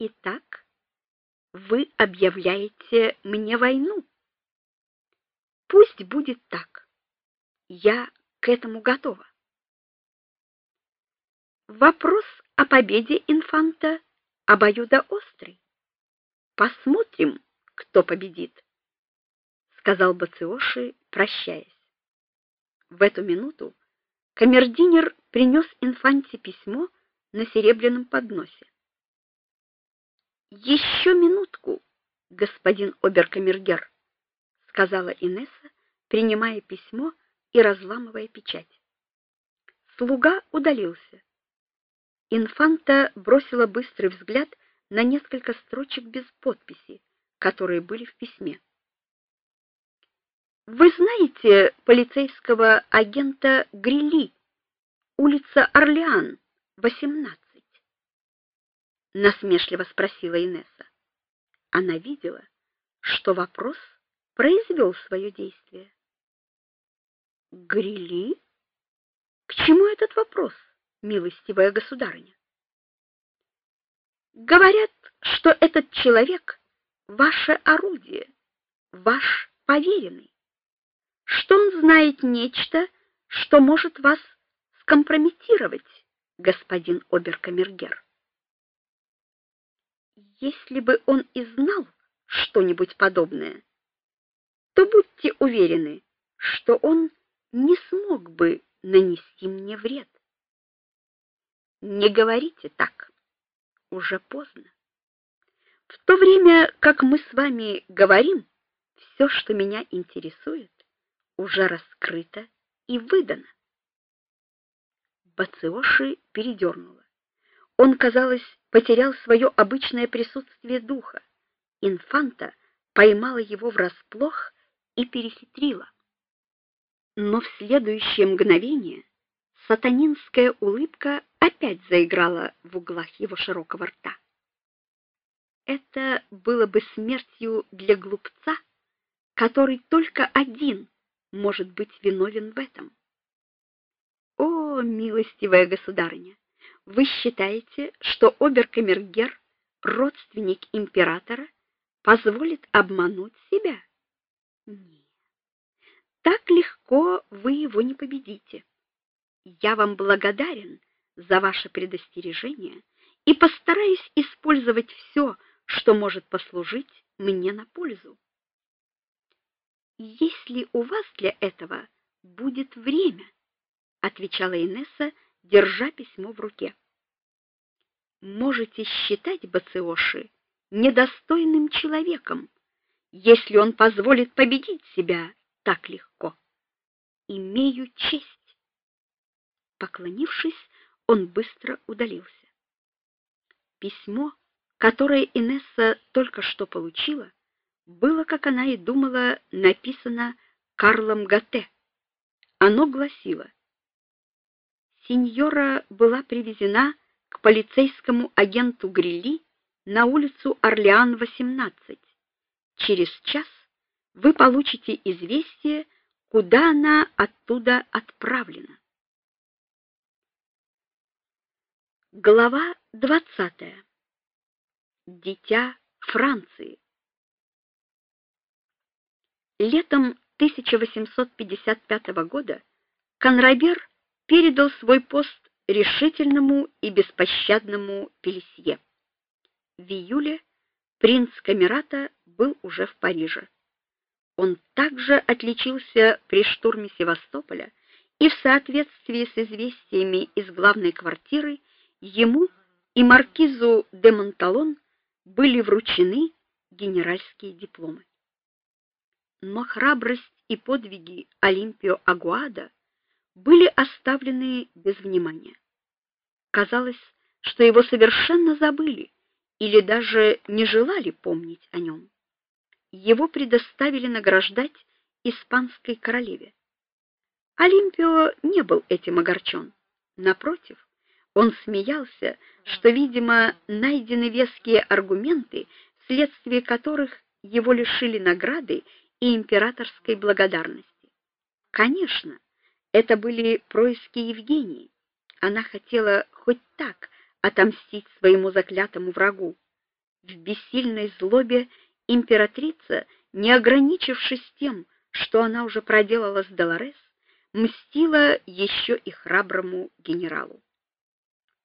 Итак, вы объявляете мне войну. Пусть будет так. Я к этому готова. Вопрос о победе инфанта обоюдоострый. Посмотрим, кто победит, сказал Бациоши, прощаясь. В эту минуту камердинер принес инфанте письмо на серебряном подносе. Еще минутку, господин оберкамергер, сказала Инесса, принимая письмо и разламывая печать. Слуга удалился. Инфанта бросила быстрый взгляд на несколько строчек без подписи, которые были в письме. Вы знаете полицейского агента Грили, улица Орлеан, 18? Насмешливо спросила Инесса. Она видела, что вопрос произвел свое действие. Грили? К чему этот вопрос, милостивая государыня? Говорят, что этот человек ваше орудие, ваш поверенный. Что он знает нечто, что может вас скомпрометировать, господин оберкамергер. Если бы он и знал что-нибудь подобное, то будьте уверены, что он не смог бы нанести мне вред. Не говорите так. Уже поздно. В то время, как мы с вами говорим, все, что меня интересует, уже раскрыто и выдано. Бациоши передернуло. Он, казалось, потерял свое обычное присутствие духа. Инфанта поймала его врасплох и перехитрила. Но в следующее мгновение сатанинская улыбка опять заиграла в углах его широкого рта. Это было бы смертью для глупца, который только один может быть виновен в этом. О, милостивая государыня, вы считаете, что оберкамергер, родственник императора, позволит обмануть себя? Нет. Так легко вы его не победите. Я вам благодарен за ваше предостережение и постараюсь использовать все, что может послужить мне на пользу. Если у вас для этого будет время, отвечала Инесса держа письмо в руке. Можете считать Бациоши недостойным человеком, если он позволит победить себя так легко. Имею честь. Поклонившись, он быстро удалился. Письмо, которое Инесса только что получила, было, как она и думала, написано Карлом Гате. Оно гласило: сеньора была привезена к полицейскому агенту Грилли на улицу Орлеан, 18. Через час вы получите известие, куда она оттуда отправлена. Глава 20. Дитя Франции. Летом 1855 года Конрабер передал свой пост решительному и беспощадному Пелесье. В июле принц Камерата был уже в Париже. Он также отличился при штурме Севастополя, и в соответствии с известиями из главной квартиры ему и маркизу де Монталон были вручены генеральские дипломы. Но храбрость и подвиги Олимпио Агуада были оставлены без внимания. Казалось, что его совершенно забыли или даже не желали помнить о нем. Его предоставили награждать испанской королеве. Олимпио не был этим огорчен. Напротив, он смеялся, что, видимо, найдены веские аргументы, вследствие которых его лишили награды и императорской благодарности. Конечно, это были происки Евгении. Она хотела хоть так отомстить своему заклятому врагу. В бессильной злобе императрица, не ограничившись тем, что она уже проделала с Долорес, мстила еще и храброму генералу.